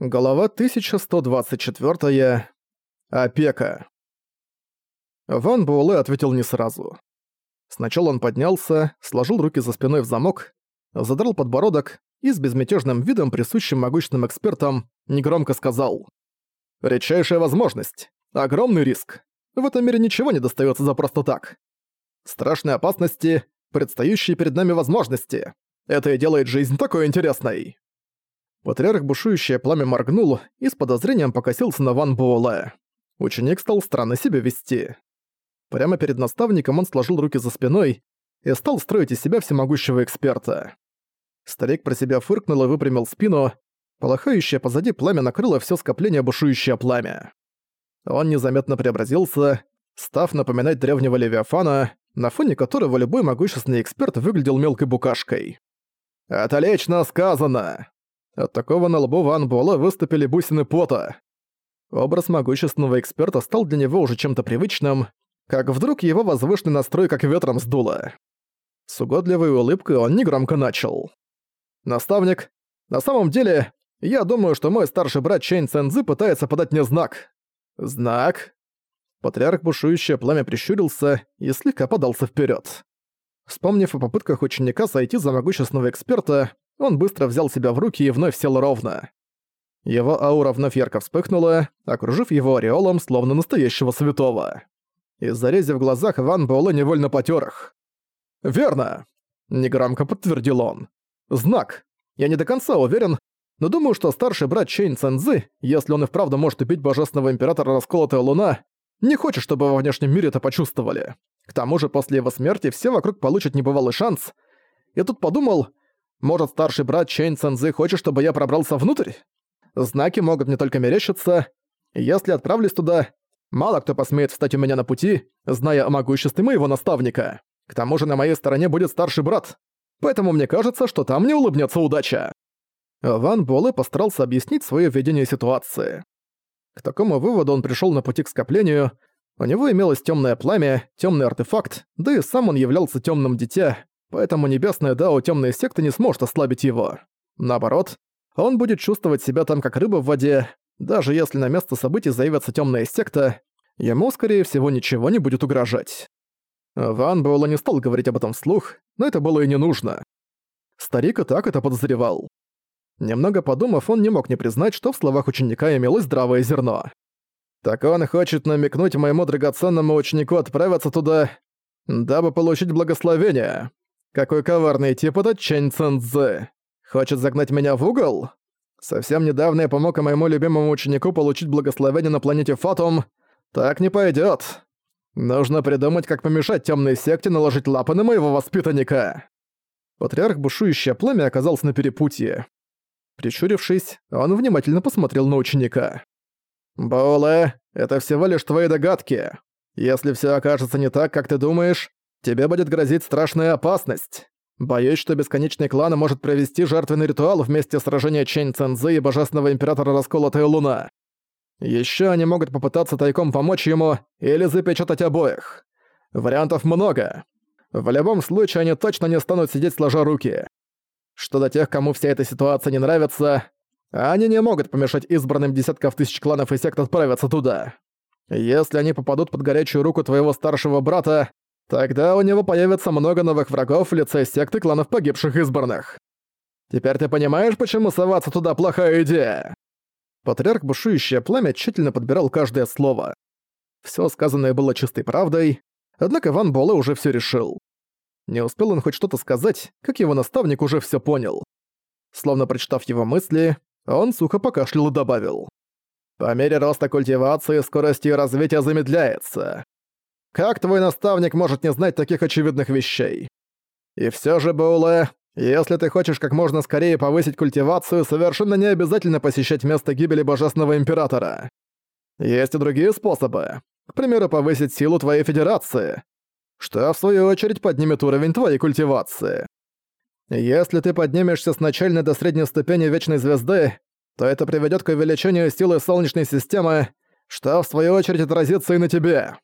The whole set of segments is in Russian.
Голова 1124. Опека. Ван Буэлэ ответил не сразу. Сначала он поднялся, сложил руки за спиной в замок, задрал подбородок и с безмятежным видом, присущим могучным экспертам, негромко сказал. «Редчайшая возможность. Огромный риск. В этом мире ничего не достается за просто так. Страшные опасности, предстающие перед нами возможности. Это и делает жизнь такой интересной». Патриарх бушующее пламя моргнул и с подозрением покосился на Ван Буэлэ. Ученик стал странно себя вести. Прямо перед наставником он сложил руки за спиной и стал строить из себя всемогущего эксперта. Старик про себя фыркнул и выпрямил спину, полыхающее позади пламя накрыло все скопление бушующее пламя. Он незаметно преобразился, став напоминать древнего Левиафана, на фоне которого любой могущественный эксперт выглядел мелкой букашкой. «Отлично сказано!» От такого на лбу Ван Буэлэ выступили бусины пота. Образ могущественного эксперта стал для него уже чем-то привычным, как вдруг его возвышенный настрой как ветром сдуло. С угодливой улыбкой он негромко начал. «Наставник, на самом деле, я думаю, что мой старший брат Чэнь Цэнзы пытается подать мне знак». «Знак?» Патриарх бушующее пламя прищурился и слегка подался вперед. Вспомнив о попытках ученика сойти за могущественного эксперта, он быстро взял себя в руки и вновь сел ровно. Его аура вновь ярко вспыхнула, окружив его ореолом, словно настоящего святого. Из-за рези в глазах Ван Буэлэ невольно потёр их. «Верно!» — негромко подтвердил он. «Знак. Я не до конца уверен, но думаю, что старший брат Чейн Цэнзы, если он и вправду может убить божественного императора Расколотая Луна, не хочет, чтобы во внешнем мире это почувствовали. К тому же после его смерти все вокруг получат небывалый шанс. Я тут подумал, может, старший брат Чэнь Цэнзы хочет, чтобы я пробрался внутрь? Знаки могут не только мерещиться. Если отправлюсь туда, мало кто посмеет встать у меня на пути, зная о могуществе моего наставника. К тому же на моей стороне будет старший брат. Поэтому мне кажется, что там не улыбнется удача». Ван Буэлэ постарался объяснить свое видение ситуации. К такому выводу он пришел на пути к скоплению. У него имелось темное пламя, темный артефакт, да и сам он являлся темным дитя, поэтому небесная Дао темной секты не сможет ослабить его. Наоборот, он будет чувствовать себя там как рыба в воде, даже если на место событий заявится темная секта, ему, скорее всего, ничего не будет угрожать. Ван Буэлла не стал говорить об этом вслух, но это было и не нужно. Старик и так это подозревал. Немного подумав, он не мог не признать, что в словах ученика имелось здравое зерно. «Так он хочет намекнуть моему драгоценному ученику отправиться туда, дабы получить благословение. Какой коварный тип этот Чэнь Цэнзэ. Хочет загнать меня в угол? Совсем недавно я помог моему любимому ученику получить благословение на планете Фатум. Так не пойдет. Нужно придумать, как помешать темной секте наложить лапы на моего воспитанника. Патриарх бушующее пламя оказался на перепутье. Прищурившись, он внимательно посмотрел на ученика. «Боуле, это всего лишь твои догадки. Если все окажется не так, как ты думаешь, тебе будет грозить страшная опасность. Боюсь, что бесконечный клан может провести жертвенный ритуал вместе сражения Чэнь Цэнзы и Божественного Императора Расколотая Луна. Еще они могут попытаться тайком помочь ему или запечатать обоих. Вариантов много. В любом случае, они точно не станут сидеть сложа руки. Что до тех, кому вся эта ситуация не нравится, они не могут помешать избранным десятков тысяч кланов и сект отправиться туда. Если они попадут под горячую руку твоего старшего брата, Тогда у него появится много новых врагов в лице секты кланов погибших избранных. Теперь ты понимаешь, почему соваться туда плохая идея?» Патриарх Бушующее Пламя тщательно подбирал каждое слово. Все сказанное было чистой правдой, однако Ван Буэлэ уже все решил. Не успел он хоть что-то сказать, как его наставник уже все понял. Словно прочитав его мысли, он сухо покашлял и добавил. «По мере роста культивации скорость ее развития замедляется. Как твой наставник может не знать таких очевидных вещей? И все же, Бауле, если ты хочешь как можно скорее повысить культивацию, совершенно не обязательно посещать место гибели Божественного Императора. Есть и другие способы. К примеру, повысить силу твоей федерации, что в свою очередь поднимет уровень твоей культивации. Если ты поднимешься с начальной до средней ступени Вечной Звезды, то это приведет к увеличению силы Солнечной системы, что в свою очередь отразится и на тебе.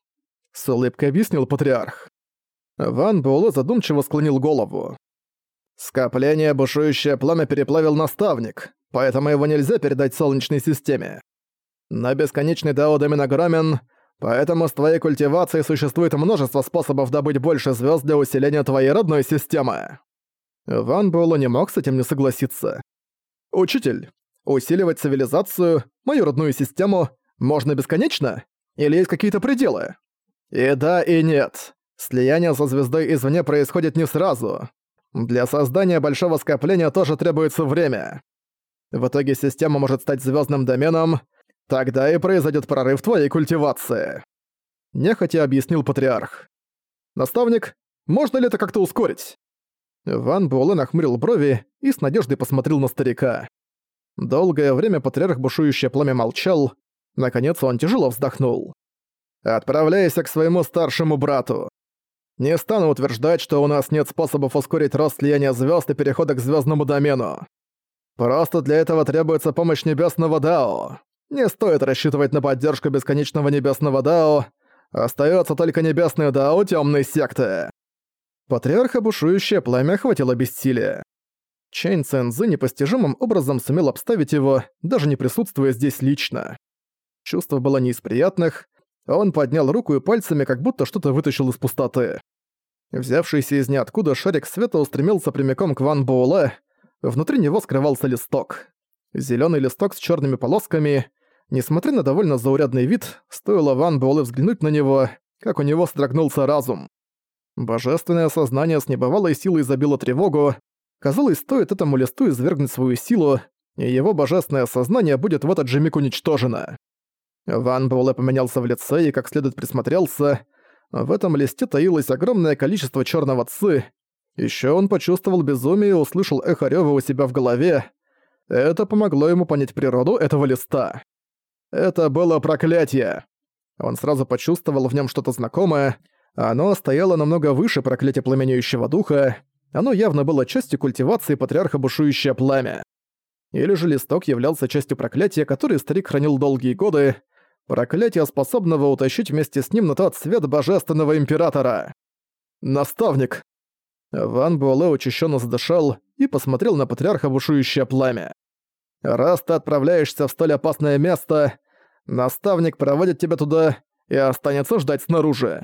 С улыбкой объяснил патриарх. Ван Буэлэ задумчиво склонил голову. Скопление бушующее пламя переплавил наставник. поэтому его нельзя передать Солнечной системе. Но бесконечный Дао-домен огромен, поэтому с твоей культивацией существует множество способов добыть больше звезд для усиления твоей родной системы. Ван Буэлло не мог с этим не согласиться. «Учитель, усиливать цивилизацию, мою родную систему, можно бесконечно? Или есть какие-то пределы?» «И да, и нет. Слияние со звездой извне происходит не сразу. Для создания большого скопления тоже требуется время. В итоге система может стать звездным доменом, тогда и произойдет прорыв твоей культивации. Нехотя объяснил патриарх. Наставник, можно ли это как-то ускорить? Ван Буэлэ нахмурил брови и с надеждой посмотрел на старика. Долгое время патриарх бушующее пламя молчал, наконец он тяжело вздохнул. «Отправляйся к своему старшему брату. Не стану утверждать, что у нас нет способов ускорить рост слияния звезд и перехода к звездному домену. Просто для этого требуется помощь Небесного Дао. Не стоит рассчитывать на поддержку бесконечного Небесного Дао. Остается только Небесное Дао темной секты. Патриарха бушующее пламя охватило бессилие. Чэнь Цэнзы непостижимым образом сумел обставить его, даже не присутствуя здесь лично. Чувство было не из приятных, он поднял руку и пальцами как будто что-то вытащил из пустоты. Взявшийся из ниоткуда шарик света устремился прямиком к Ван Буэлэ, внутри него скрывался листок. Зелёный листок с чёрными полосками. Несмотря на довольно заурядный вид, стоило Ван Буэлэ взглянуть на него, как у него строгнулся разум. Божественное сознание с небывалой силой забило тревогу. Казалось, стоит этому листу извергнуть свою силу, и его божественное сознание будет в этот же миг уничтожено. Ван Буэлэ поменялся в лице и как следует присмотрелся. В этом листе таилось огромное количество черного ци. Еще он почувствовал безумие и услышал эхо рёва у себя в голове. Это помогло ему понять природу этого листа. Это было проклятие. Он сразу почувствовал в нем что-то знакомое. Оно стояло намного выше проклятия пламенеющего духа. Оно явно было частью культивации патриарха бушующее пламя. Или же листок являлся частью проклятия, которое старик хранил долгие годы, Проклятие, способного утащить вместе с ним на тот свет божественного императора. Наставник. Ван Буэлэ учащенно задышал и посмотрел на патриарха бушующее пламя. «Раз ты отправляешься в столь опасное место, наставник проводит тебя туда и останется ждать снаружи.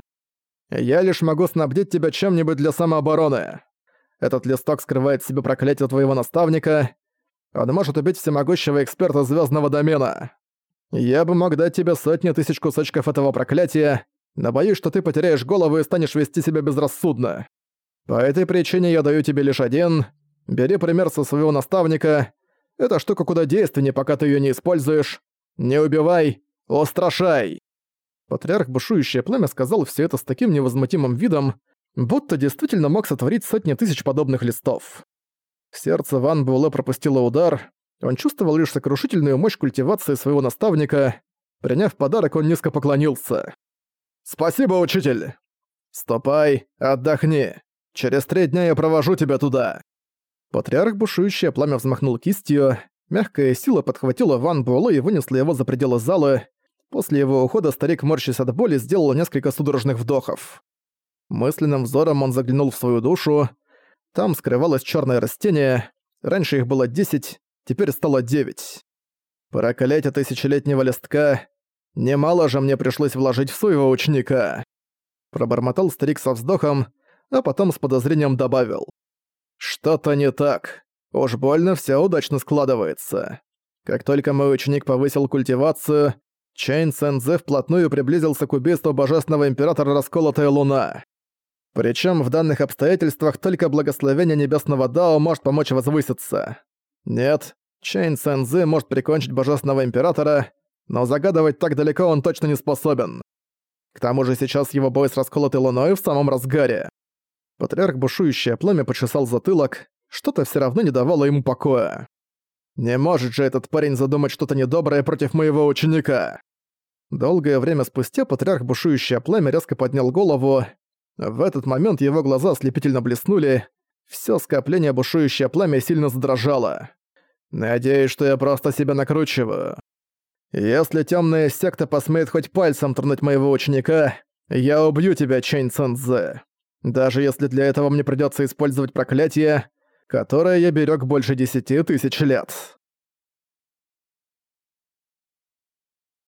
Я лишь могу снабдить тебя чем-нибудь для самообороны. Этот листок скрывает в себе проклятие твоего наставника. Он может убить всемогущего эксперта звездного домена. Я бы мог дать тебе сотни тысяч кусочков этого проклятия, но боюсь, что ты потеряешь голову и станешь вести себя безрассудно. По этой причине я даю тебе лишь один. Бери пример со своего наставника. Эта штука куда действеннее, пока ты её не используешь. Не убивай, устрашай. Патриарх бушующее пламя сказал все это с таким невозмутимым видом, будто действительно мог сотворить сотни тысяч подобных листов. Сердце Ван Буэлэ пропустило удар, он чувствовал лишь сокрушительную мощь культивации своего наставника. Приняв подарок, он низко поклонился. «Спасибо, учитель!» «Ступай, отдохни. Через три дня я провожу тебя туда». Патриарх бушующее пламя взмахнул кистью. Мягкая сила подхватила Ван Буэлэ и вынесла его за пределы зала. После его ухода старик, морщась от боли, сделал несколько судорожных вдохов. Мысленным взором он заглянул в свою душу. Там скрывалось черное растение. Раньше их было десять, теперь стало девять. Проклятие тысячелетнего листка. Немало же мне пришлось вложить в своего ученика. Пробормотал старик со вздохом, а потом с подозрением добавил. Что-то не так. Уж больно все удачно складывается. Как только мой ученик повысил культивацию, Чейн Сэнзе вплотную приблизился к убийству божественного императора Расколотая Луна. Причем в данных обстоятельствах только благословение Небесного Дао может помочь возвыситься. Нет, Чейн Сэнзы может прикончить Божественного Императора, но загадывать так далеко он точно не способен. К тому же сейчас его бой с расколотой луной в самом разгаре. Патриарх бушующее пламя почесал затылок, что-то все равно не давало ему покоя. Не может же этот парень задумать что-то недоброе против моего ученика. Долгое время спустя патриарх бушующее пламя резко поднял голову. В этот момент его глаза ослепительно блеснули, Всё скопление бушующее пламя сильно задрожало. Надеюсь, что я просто себя накручиваю. Если тёмная секта посмеет хоть пальцем тронуть моего ученика, я убью тебя, Чэнь Цэнзэ. Даже если для этого мне придётся использовать проклятие, которое я берёг больше десяти тысяч лет.